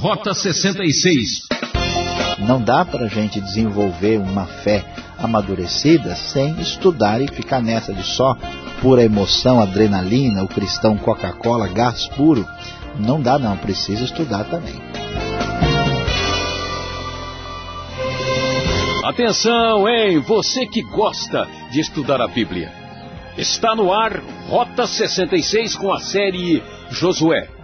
Rota 66. Não dá para a gente desenvolver uma fé amadurecida sem estudar e ficar nessa de só pura emoção, adrenalina, o cristão Coca-Cola, gás puro. Não dá não, precisa estudar também. Atenção, hein? Você que gosta de estudar a Bíblia. Está no ar Rota 66 com a série Josué.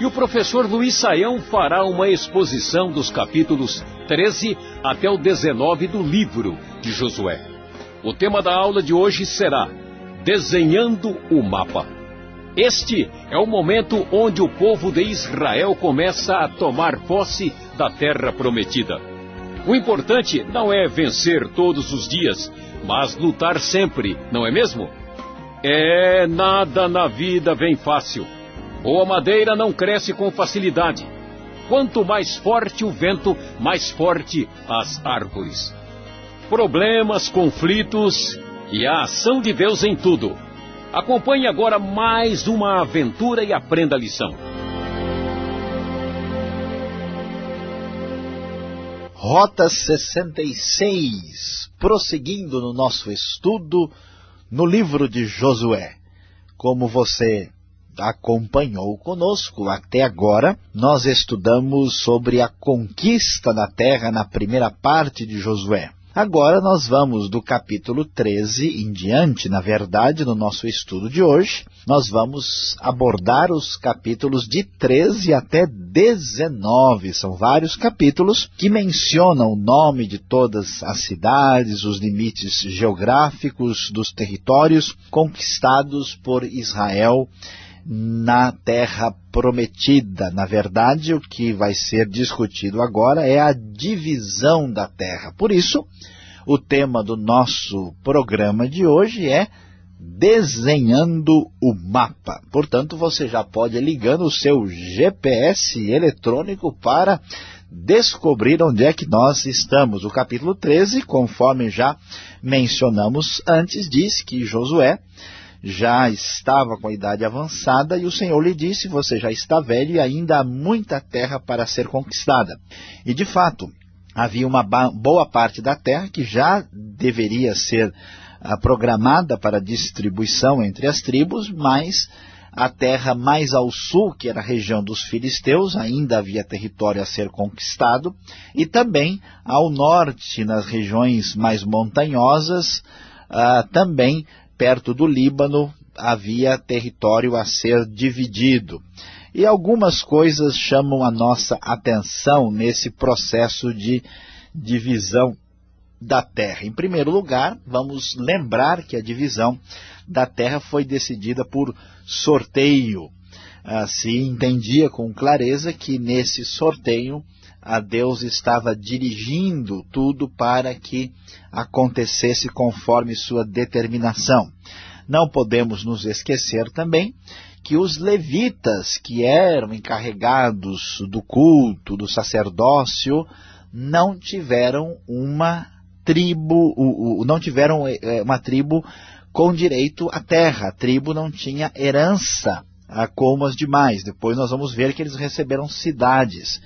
E o professor Luiz Saião fará uma exposição dos capítulos 13 até o 19 do livro de Josué. O tema da aula de hoje será Desenhando o Mapa. Este é o momento onde o povo de Israel começa a tomar posse da terra prometida. O importante não é vencer todos os dias, mas lutar sempre, não é mesmo? É, nada na vida vem fácil. Boa madeira não cresce com facilidade. Quanto mais forte o vento, mais forte as árvores. Problemas, conflitos e a ação de Deus em tudo. Acompanhe agora mais uma aventura e aprenda a lição. Rota 66, prosseguindo no nosso estudo no livro de Josué. Como você acompanhou conosco até agora, nós estudamos sobre a conquista da terra na primeira parte de Josué. Agora nós vamos do capítulo 13 em diante, na verdade, no nosso estudo de hoje, nós vamos abordar os capítulos de 13 até 19. São vários capítulos que mencionam o nome de todas as cidades, os limites geográficos dos territórios conquistados por Israel na terra prometida. Na verdade, o que vai ser discutido agora é a divisão da terra. Por isso, o tema do nosso programa de hoje é desenhando o mapa. Portanto, você já pode ir ligando o seu GPS eletrônico para descobrir onde é que nós estamos. O capítulo 13, conforme já mencionamos antes, diz que Josué já estava com a idade avançada e o Senhor lhe disse, você já está velho e ainda há muita terra para ser conquistada. E de fato, havia uma boa parte da terra que já deveria ser ah, programada para distribuição entre as tribos, mas a terra mais ao sul, que era a região dos filisteus, ainda havia território a ser conquistado, e também ao norte, nas regiões mais montanhosas, uh, também perto do Líbano havia território a ser dividido. E algumas coisas chamam a nossa atenção nesse processo de divisão da terra. Em primeiro lugar, vamos lembrar que a divisão da terra foi decidida por sorteio. Se entendia com clareza que nesse sorteio a Deus estava dirigindo tudo para que acontecesse conforme sua determinação. Não podemos nos esquecer também que os levitas, que eram encarregados do culto, do sacerdócio, não tiveram uma tribo, não tiveram é, uma tribo com direito à terra. A tribo não tinha herança como as demais. Depois nós vamos ver que eles receberam cidades.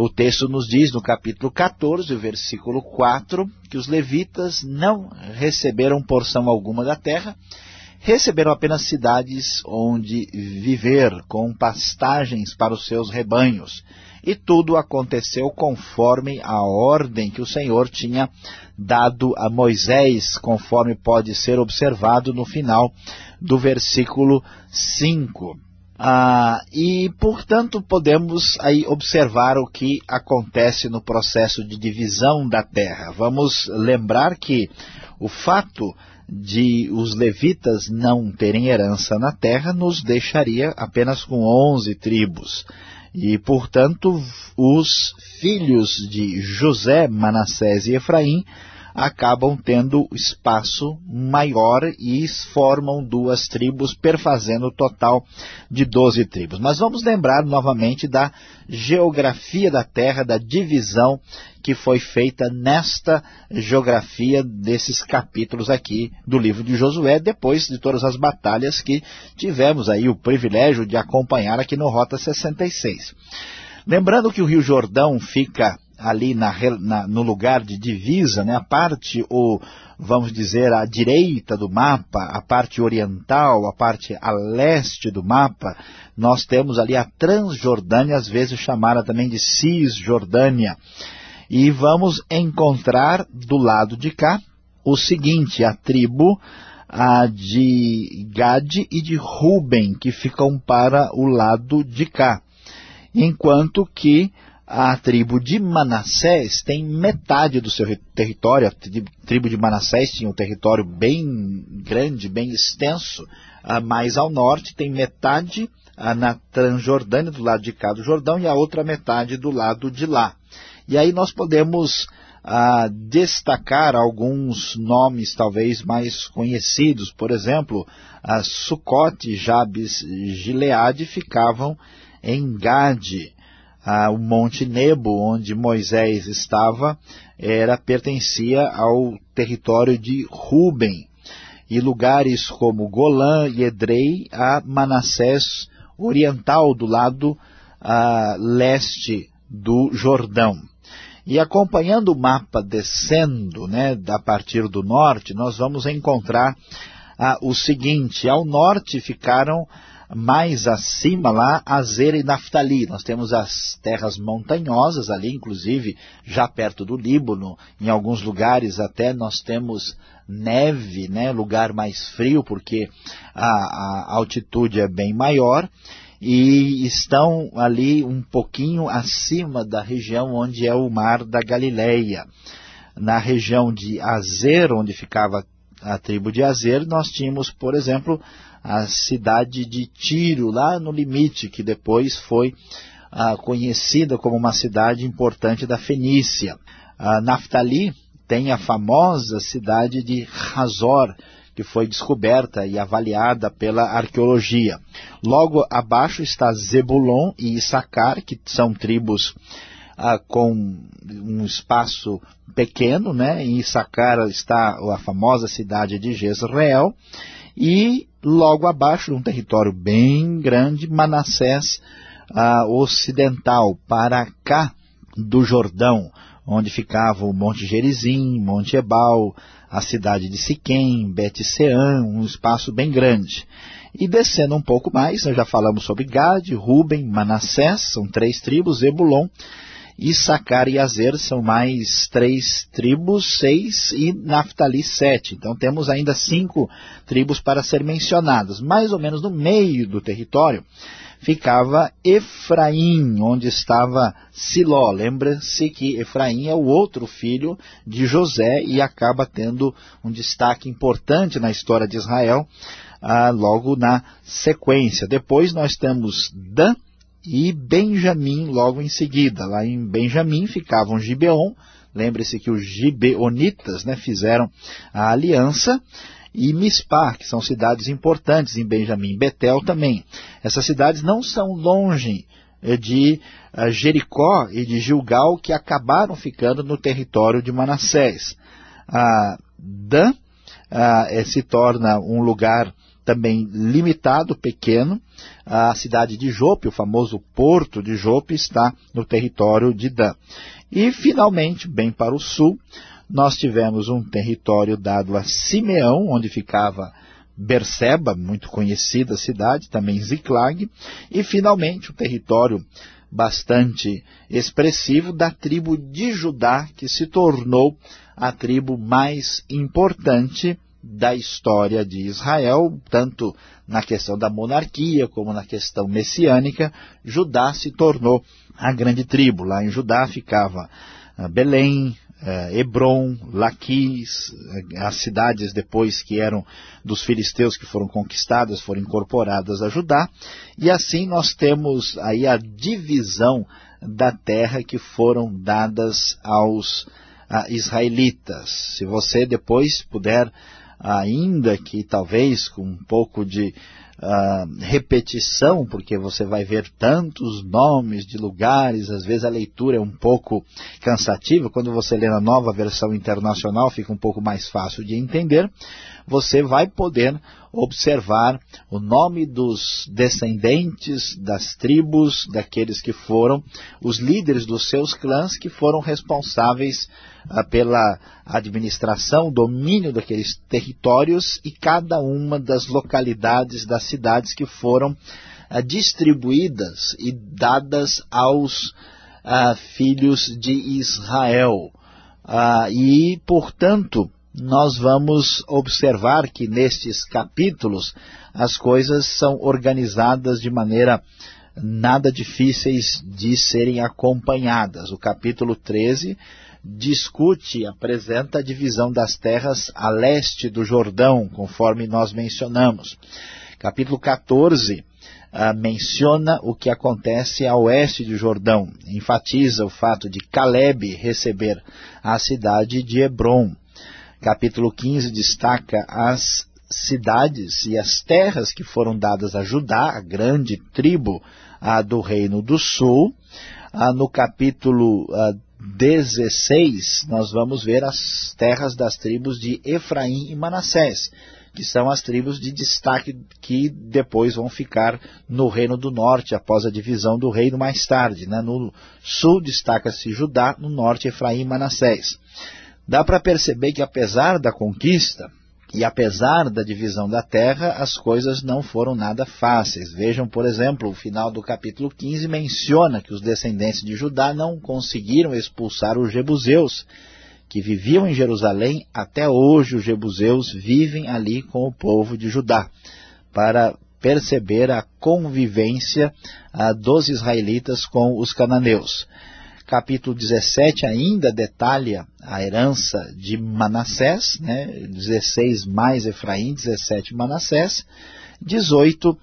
O texto nos diz no capítulo 14, versículo 4, que os levitas não receberam porção alguma da terra, receberam apenas cidades onde viver, com pastagens para os seus rebanhos. E tudo aconteceu conforme a ordem que o Senhor tinha dado a Moisés, conforme pode ser observado no final do versículo 5. Ah, e, portanto, podemos aí observar o que acontece no processo de divisão da terra. Vamos lembrar que o fato de os levitas não terem herança na terra nos deixaria apenas com 11 tribos. E, portanto, os filhos de José, Manassés e Efraim acabam tendo espaço maior e formam duas tribos, perfazendo o total de 12 tribos. Mas vamos lembrar novamente da geografia da terra, da divisão que foi feita nesta geografia desses capítulos aqui do livro de Josué, depois de todas as batalhas que tivemos aí o privilégio de acompanhar aqui no Rota 66. Lembrando que o Rio Jordão fica ali na, na, no lugar de divisa, né, a parte, o, vamos dizer, a direita do mapa, a parte oriental, a parte a leste do mapa, nós temos ali a Transjordânia, às vezes chamada também de Cisjordânia. E vamos encontrar do lado de cá o seguinte, a tribo a de Gade e de Ruben, que ficam para o lado de cá. Enquanto que a tribo de Manassés tem metade do seu território, a tribo de Manassés tinha um território bem grande, bem extenso, mais ao norte tem metade na Transjordânia, do lado de cá do Jordão, e a outra metade do lado de lá. E aí nós podemos ah, destacar alguns nomes talvez mais conhecidos, por exemplo, Sucote, Jabes, Gileade ficavam em Gade, ah, o Monte Nebo, onde Moisés estava, era pertencia ao território de Ruben, e lugares como Golã e Edrei, a Manassés oriental, do lado ah, leste do Jordão. E acompanhando o mapa descendo, né, a partir do norte, nós vamos encontrar ah, o seguinte, ao norte ficaram mais acima lá, Azer e Naftali. Nós temos as terras montanhosas ali, inclusive já perto do Líbano, em alguns lugares até nós temos neve, né, lugar mais frio, porque a, a altitude é bem maior, e estão ali um pouquinho acima da região onde é o mar da Galileia. Na região de Azer, onde ficava a tribo de Azer, nós tínhamos, por exemplo, a cidade de Tiro, lá no limite, que depois foi ah, conhecida como uma cidade importante da Fenícia. Ah, Naftali tem a famosa cidade de Hazor, que foi descoberta e avaliada pela arqueologia. Logo abaixo está Zebulon e Issacar, que são tribos ah, com um espaço pequeno, né? em Issacar está a famosa cidade de Jezreel, e logo abaixo, um território bem grande, Manassés ah, ocidental, para cá do Jordão, onde ficava o Monte Gerizim, Monte Ebal, a cidade de Siquém, Bet-Sean, um espaço bem grande. E descendo um pouco mais, nós já falamos sobre Gade, Ruben, Manassés, são três tribos, Zebulon, Issacar e Azer são mais três tribos, seis, e Naftali, sete. Então temos ainda cinco tribos para ser mencionadas. Mais ou menos no meio do território ficava Efraim, onde estava Siló. Lembra-se que Efraim é o outro filho de José e acaba tendo um destaque importante na história de Israel, ah, logo na sequência. Depois nós temos Dan, e Benjamim logo em seguida. Lá em Benjamim ficavam Gibeon, lembre-se que os gibeonitas né, fizeram a aliança, e Mispar, que são cidades importantes em Benjamim, Betel também. Essas cidades não são longe eh, de uh, Jericó e de Gilgal, que acabaram ficando no território de Manassés. Uh, Dan uh, se torna um lugar também limitado, pequeno. A cidade de Jope, o famoso porto de Jope, está no território de Dan. E, finalmente, bem para o sul, nós tivemos um território dado a Simeão, onde ficava Berseba, muito conhecida cidade, também Ziklag, e, finalmente, o território bastante expressivo da tribo de Judá, que se tornou a tribo mais importante da história de Israel, tanto na questão da monarquia como na questão messiânica, Judá se tornou a grande tribo. Lá em Judá ficava ah, Belém, ah, Hebron, Laquis, ah, as cidades depois que eram dos filisteus que foram conquistadas, foram incorporadas a Judá, e assim nós temos aí a divisão da terra que foram dadas aos israelitas. Se você depois puder ainda que talvez com um pouco de uh, repetição, porque você vai ver tantos nomes de lugares, às vezes a leitura é um pouco cansativa, quando você lê na nova versão internacional fica um pouco mais fácil de entender, você vai poder observar o nome dos descendentes das tribos, daqueles que foram os líderes dos seus clãs, que foram responsáveis ah, pela administração, domínio daqueles territórios e cada uma das localidades, das cidades que foram ah, distribuídas e dadas aos ah, filhos de Israel. Ah, e, portanto, nós vamos observar que nestes capítulos as coisas são organizadas de maneira nada difíceis de serem acompanhadas. O capítulo 13 discute, apresenta a divisão das terras a leste do Jordão, conforme nós mencionamos. Capítulo 14 ah, menciona o que acontece a oeste do Jordão, enfatiza o fato de Caleb receber a cidade de Hebron. Capítulo 15 destaca as cidades e as terras que foram dadas a Judá, a grande tribo a, do Reino do Sul. Ah, no capítulo 16, ah, nós vamos ver as terras das tribos de Efraim e Manassés, que são as tribos de destaque que depois vão ficar no Reino do Norte, após a divisão do reino mais tarde. Né? No sul destaca-se Judá, no norte Efraim e Manassés. Dá para perceber que apesar da conquista e apesar da divisão da terra, as coisas não foram nada fáceis. Vejam, por exemplo, o final do capítulo 15 menciona que os descendentes de Judá não conseguiram expulsar os jebuseus, que viviam em Jerusalém. Até hoje os jebuseus vivem ali com o povo de Judá, para perceber a convivência ah, dos israelitas com os cananeus capítulo 17 ainda detalha a herança de Manassés, né? 16 mais Efraim, 17 Manassés. 18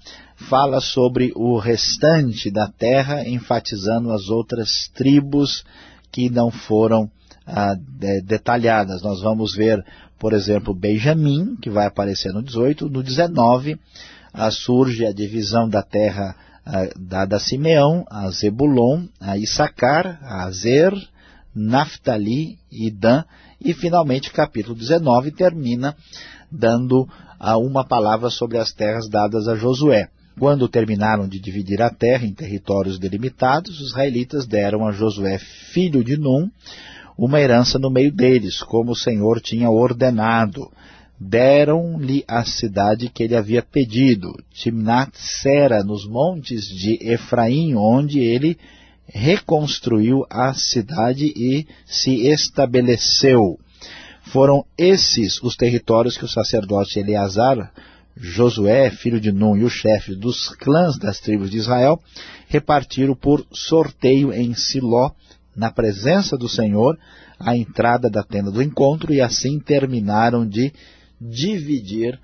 fala sobre o restante da terra, enfatizando as outras tribos que não foram ah, de, detalhadas. Nós vamos ver, por exemplo, Benjamim, que vai aparecer no 18. No 19 ah, surge a divisão da terra dada a Simeão, a Zebulon, a Issacar, a Azer, Naphtali e Dan, e finalmente capítulo 19 termina dando uma palavra sobre as terras dadas a Josué. Quando terminaram de dividir a terra em territórios delimitados, os israelitas deram a Josué, filho de Num, uma herança no meio deles, como o Senhor tinha ordenado deram-lhe a cidade que ele havia pedido, Timnat-Sera, nos montes de Efraim, onde ele reconstruiu a cidade e se estabeleceu. Foram esses os territórios que o sacerdote Eleazar, Josué, filho de Nun, e o chefe dos clãs das tribos de Israel, repartiram por sorteio em Siló, na presença do Senhor, a entrada da tenda do encontro, e assim terminaram de dividir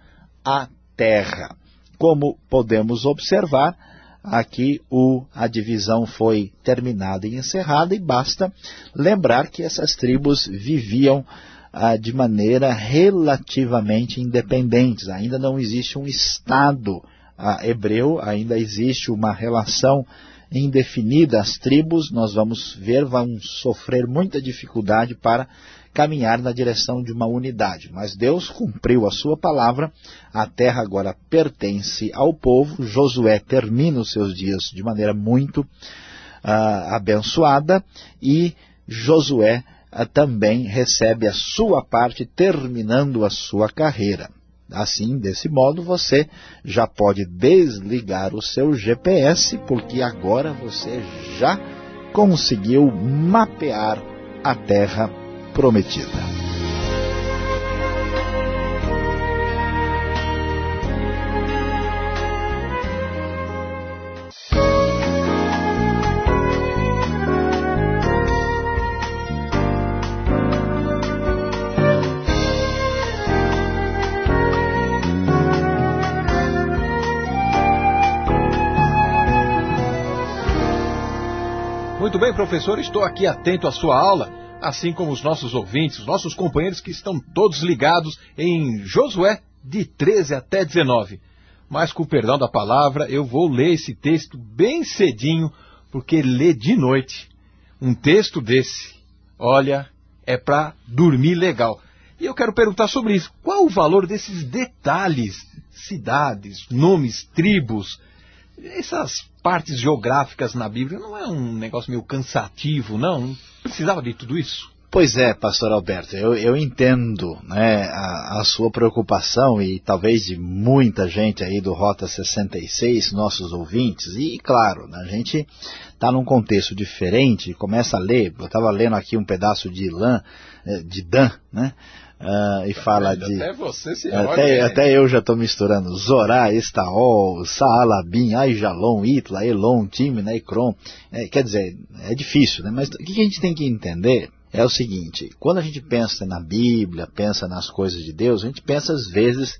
a terra. Como podemos observar, aqui o, a divisão foi terminada e encerrada, e basta lembrar que essas tribos viviam ah, de maneira relativamente independentes. Ainda não existe um Estado ah, hebreu, ainda existe uma relação indefinida. As tribos, nós vamos ver, vão sofrer muita dificuldade para caminhar na direção de uma unidade. Mas Deus cumpriu a sua palavra, a terra agora pertence ao povo, Josué termina os seus dias de maneira muito uh, abençoada e Josué uh, também recebe a sua parte terminando a sua carreira. Assim, desse modo, você já pode desligar o seu GPS, porque agora você já conseguiu mapear a terra prometida. Muito bem, professor, estou aqui atento à sua aula assim como os nossos ouvintes, os nossos companheiros que estão todos ligados em Josué de 13 até 19. Mas com o perdão da palavra, eu vou ler esse texto bem cedinho, porque ler de noite um texto desse, olha, é para dormir legal. E eu quero perguntar sobre isso. Qual o valor desses detalhes cidades, nomes, tribos, essas partes geográficas na Bíblia não é um negócio meio cansativo, não? Precisava de tudo isso? Pois é, pastor Alberto, eu, eu entendo né, a, a, sua preocupação e talvez de muita gente aí do Rota 66, nossos ouvintes, e claro, né, a gente está num contexto diferente, começa a ler, eu estava lendo aqui um pedaço de lã, eh, de Dan, né, Uh, e fala de... Até você se até, até eu já estou misturando Zorá, Estaol, Saalabim, Aijalon, Itla, Elon, Timna, Ekron. É, quer dizer, é difícil, né? Mas o que a gente tem que entender é o seguinte, quando a gente pensa na Bíblia, pensa nas coisas de Deus, a gente pensa às vezes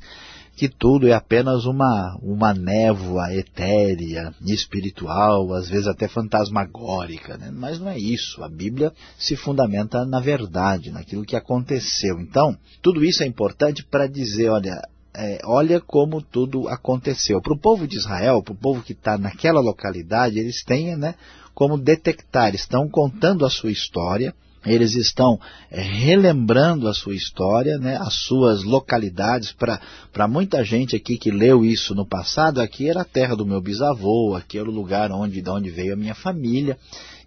que tudo é apenas uma, uma névoa etérea, espiritual, às vezes até fantasmagórica, né? mas não é isso. A Bíblia se fundamenta na verdade, naquilo que aconteceu. Então, tudo isso é importante para dizer, olha, é, olha como tudo aconteceu. Para o povo de Israel, para o povo que está naquela localidade, eles têm né, como detectar, estão contando a sua história, eles estão é, relembrando a sua história, né, as suas localidades. Para muita gente aqui que leu isso no passado, aqui era a terra do meu bisavô, aqui era o lugar onde, de onde veio a minha família.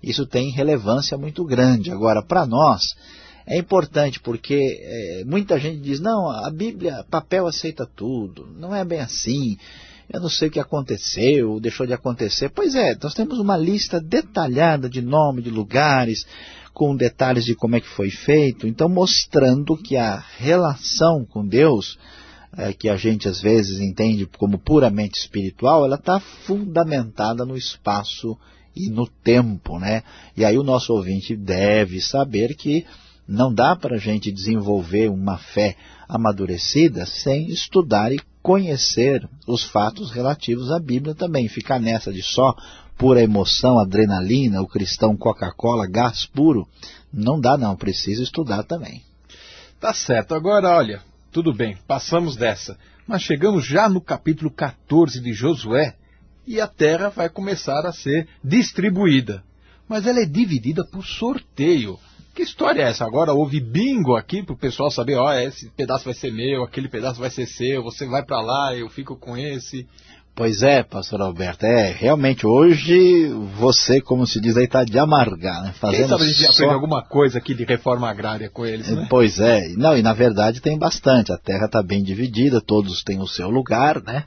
Isso tem relevância muito grande. Agora, para nós, é importante porque é, muita gente diz, não, a Bíblia, papel aceita tudo, não é bem assim, eu não sei o que aconteceu, deixou de acontecer. Pois é, nós temos uma lista detalhada de nome, de lugares, com detalhes de como é que foi feito, então mostrando que a relação com Deus, é, que a gente às vezes entende como puramente espiritual, ela está fundamentada no espaço e no tempo, né? E aí o nosso ouvinte deve saber que não dá para a gente desenvolver uma fé amadurecida sem estudar e conhecer os fatos relativos à Bíblia também. Ficar nessa de só pura emoção, adrenalina, o cristão Coca-Cola, gás puro, não dá não, precisa estudar também. Tá certo, agora olha, tudo bem, passamos dessa, mas chegamos já no capítulo 14 de Josué e a terra vai começar a ser distribuída. Mas ela é dividida por sorteio. Que história é essa? Agora houve bingo aqui para o pessoal saber, ó, esse pedaço vai ser meu, aquele pedaço vai ser seu, você vai para lá, eu fico com esse. Pois é, pastor Alberto, é, realmente hoje você, como se diz aí, está de amargar, né? Fazendo Quem sabe a gente só... aprende alguma coisa aqui de reforma agrária com eles, né? Pois é, não, e na verdade tem bastante, a terra está bem dividida, todos têm o seu lugar, né?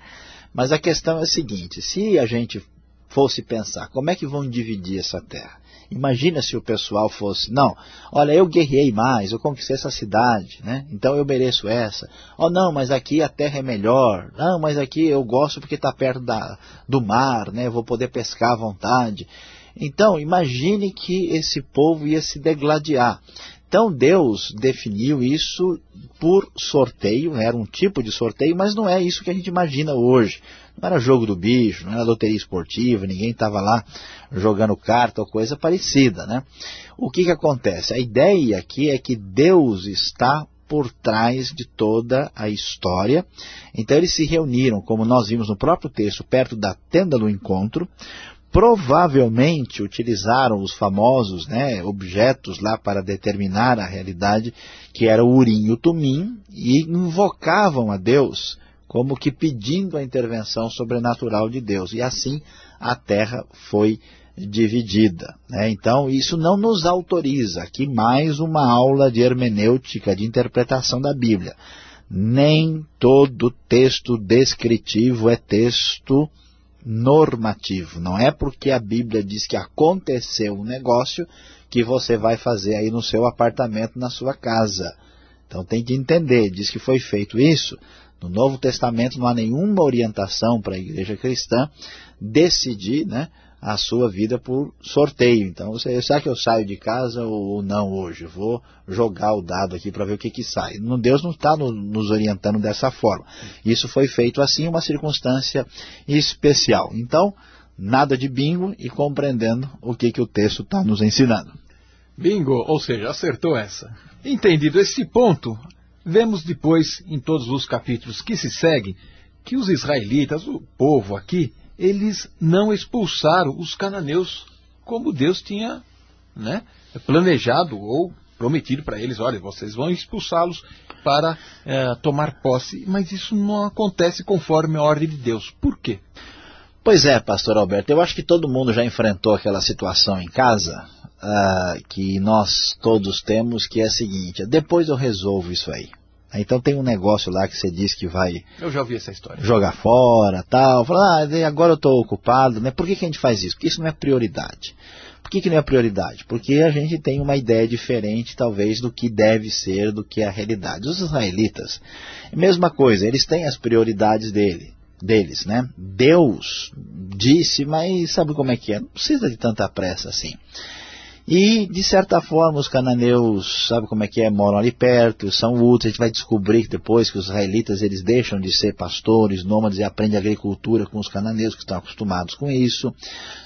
Mas a questão é a seguinte, se a gente fosse pensar, como é que vão dividir essa terra? Imagina se o pessoal fosse, não, olha, eu guerrei mais, eu conquistei essa cidade, né? então eu mereço essa. Oh, não, mas aqui a terra é melhor. Não, mas aqui eu gosto porque está perto da, do mar, né? eu vou poder pescar à vontade. Então, imagine que esse povo ia se degladiar. Então Deus definiu isso por sorteio, era um tipo de sorteio, mas não é isso que a gente imagina hoje. Não era jogo do bicho, não era loteria esportiva, ninguém estava lá jogando carta ou coisa parecida. Né? O que, que acontece? A ideia aqui é que Deus está por trás de toda a história. Então eles se reuniram, como nós vimos no próprio texto, perto da tenda do encontro, provavelmente utilizaram os famosos né, objetos lá para determinar a realidade, que era o Urim e o Tumim, e invocavam a Deus como que pedindo a intervenção sobrenatural de Deus. E assim a terra foi dividida. Né? Então isso não nos autoriza. Aqui mais uma aula de hermenêutica, de interpretação da Bíblia. Nem todo texto descritivo é texto normativo. Não é porque a Bíblia diz que aconteceu um negócio que você vai fazer aí no seu apartamento, na sua casa. Então tem que entender, diz que foi feito isso. No Novo Testamento não há nenhuma orientação para a igreja cristã decidir né, a sua vida por sorteio. Então, você, será que eu saio de casa ou não hoje? Vou jogar o dado aqui para ver o que, que sai. Deus não está no, nos orientando dessa forma. Isso foi feito assim, uma circunstância especial. Então, nada de bingo e compreendendo o que, que o texto está nos ensinando. Bingo, ou seja, acertou essa. Entendido esse ponto, vemos depois, em todos os capítulos que se seguem, que os israelitas, o povo aqui, eles não expulsaram os cananeus como Deus tinha né, planejado ou prometido para eles, olha, vocês vão expulsá-los para é, tomar posse, mas isso não acontece conforme a ordem de Deus. Por quê? Pois é, pastor Alberto, eu acho que todo mundo já enfrentou aquela situação em casa, uh, que nós todos temos, que é a seguinte, depois eu resolvo isso aí. Então tem um negócio lá que você diz que vai... Eu já ouvi essa história. Jogar fora, tal. Fala, ah, agora eu estou ocupado, né? Por que, que a gente faz isso? Porque isso não é prioridade. Por que, que não é prioridade? Porque a gente tem uma ideia diferente, talvez, do que deve ser, do que é a realidade. Os israelitas, mesma coisa, eles têm as prioridades dele, deles, né? Deus disse, mas sabe como é que é? Não precisa de tanta pressa assim. E, de certa forma, os cananeus, sabe como é que é, moram ali perto, são úteis. A gente vai descobrir depois que os israelitas eles deixam de ser pastores, nômades e aprendem agricultura com os cananeus que estão acostumados com isso.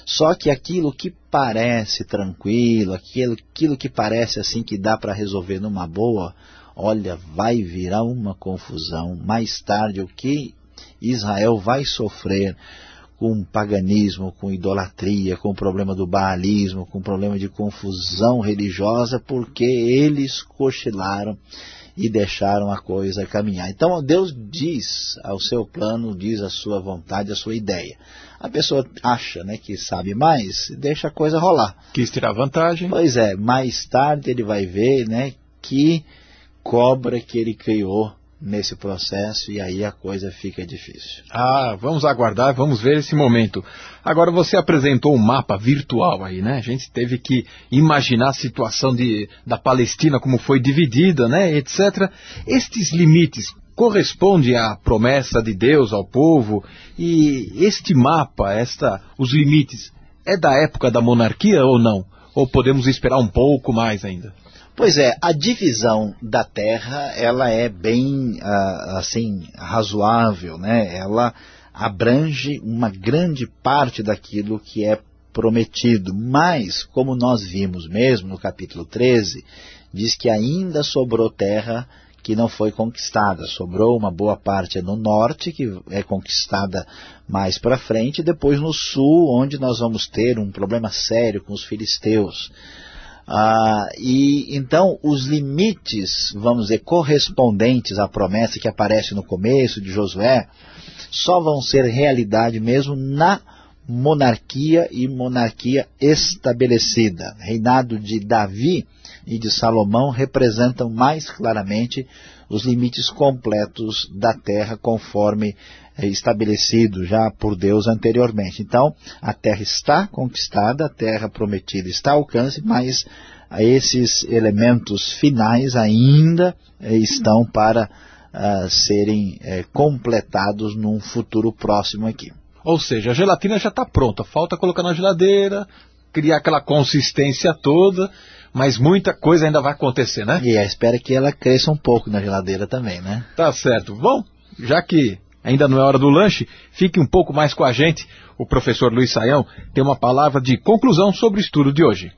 Só que aquilo que parece tranquilo, aquilo, aquilo que parece assim que dá para resolver numa boa, olha, vai virar uma confusão. Mais tarde, o que Israel vai sofrer com paganismo, com idolatria, com o problema do baalismo, com o problema de confusão religiosa, porque eles cochilaram e deixaram a coisa caminhar. Então Deus diz ao seu plano, diz a sua vontade, a sua ideia. A pessoa acha né, que sabe mais, deixa a coisa rolar. Quis tirar vantagem. Pois é, mais tarde ele vai ver né, que cobra que ele criou nesse processo e aí a coisa fica difícil. Ah, vamos aguardar, vamos ver esse momento. Agora você apresentou um mapa virtual aí, né? A gente teve que imaginar a situação de, da Palestina como foi dividida, né, etc. Estes limites correspondem à promessa de Deus ao povo e este mapa, esta, os limites, é da época da monarquia ou não? Ou podemos esperar um pouco mais ainda? Pois é, a divisão da terra, ela é bem, uh, assim, razoável, né? Ela abrange uma grande parte daquilo que é prometido, mas, como nós vimos mesmo no capítulo 13, diz que ainda sobrou terra que não foi conquistada. Sobrou uma boa parte no norte, que é conquistada mais para frente, e depois no sul, onde nós vamos ter um problema sério com os filisteus. Ah, e então os limites, vamos dizer, correspondentes à promessa que aparece no começo de Josué, só vão ser realidade mesmo na monarquia e monarquia estabelecida. Reinado de Davi e de Salomão representam mais claramente os limites completos da terra conforme é, estabelecido já por Deus anteriormente. Então, a terra está conquistada, a terra prometida está ao alcance, mas esses elementos finais ainda é, estão para uh, serem uh, completados num futuro próximo aqui. Ou seja, a gelatina já está pronta, falta colocar na geladeira, criar aquela consistência toda, mas muita coisa ainda vai acontecer, né? E espera que ela cresça um pouco na geladeira também, né? Tá certo. Bom, já que ainda não é hora do lanche, fique um pouco mais com a gente. O professor Luiz Saião tem uma palavra de conclusão sobre o estudo de hoje.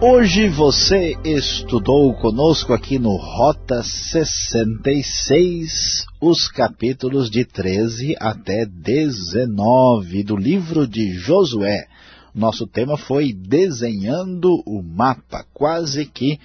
Hoje você estudou conosco aqui no Rota 66 os capítulos de 13 até 19 do livro de Josué. Nosso tema foi Desenhando o Mapa, quase que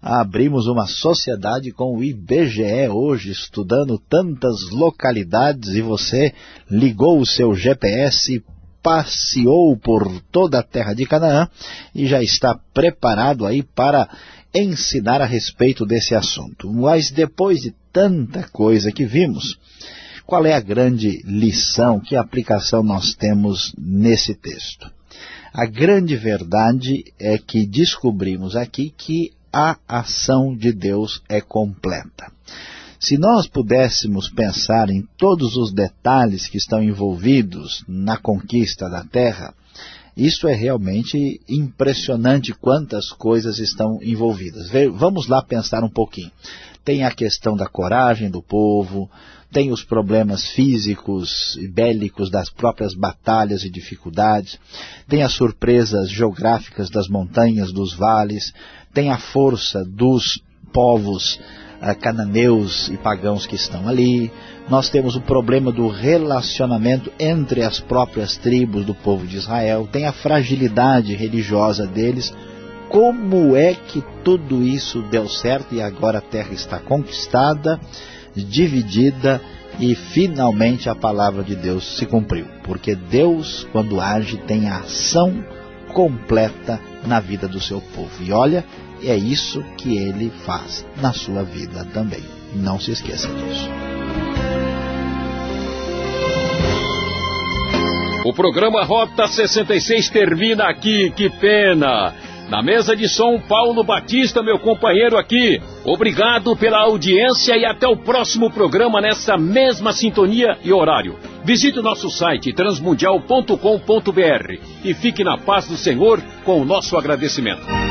abrimos uma sociedade com o IBGE hoje, estudando tantas localidades e você ligou o seu GPS passeou por toda a terra de Canaã e já está preparado aí para ensinar a respeito desse assunto. Mas depois de tanta coisa que vimos, qual é a grande lição, que aplicação nós temos nesse texto? A grande verdade é que descobrimos aqui que a ação de Deus é completa. Se nós pudéssemos pensar em todos os detalhes que estão envolvidos na conquista da terra, isso é realmente impressionante quantas coisas estão envolvidas. Vamos lá pensar um pouquinho. Tem a questão da coragem do povo, tem os problemas físicos e bélicos das próprias batalhas e dificuldades, tem as surpresas geográficas das montanhas, dos vales, tem a força dos povos cananeus e pagãos que estão ali. Nós temos o problema do relacionamento entre as próprias tribos do povo de Israel. Tem a fragilidade religiosa deles. Como é que tudo isso deu certo e agora a terra está conquistada, dividida e finalmente a palavra de Deus se cumpriu? Porque Deus, quando age, tem a ação completa na vida do seu povo. E olha, é isso que ele faz na sua vida também. Não se esqueça disso. O programa Rota 66 termina aqui, que pena. Na mesa de som, Paulo Batista, meu companheiro aqui. Obrigado pela audiência e até o próximo programa nessa mesma sintonia e horário. Visite o nosso site transmundial.com.br e fique na paz do Senhor com o nosso agradecimento.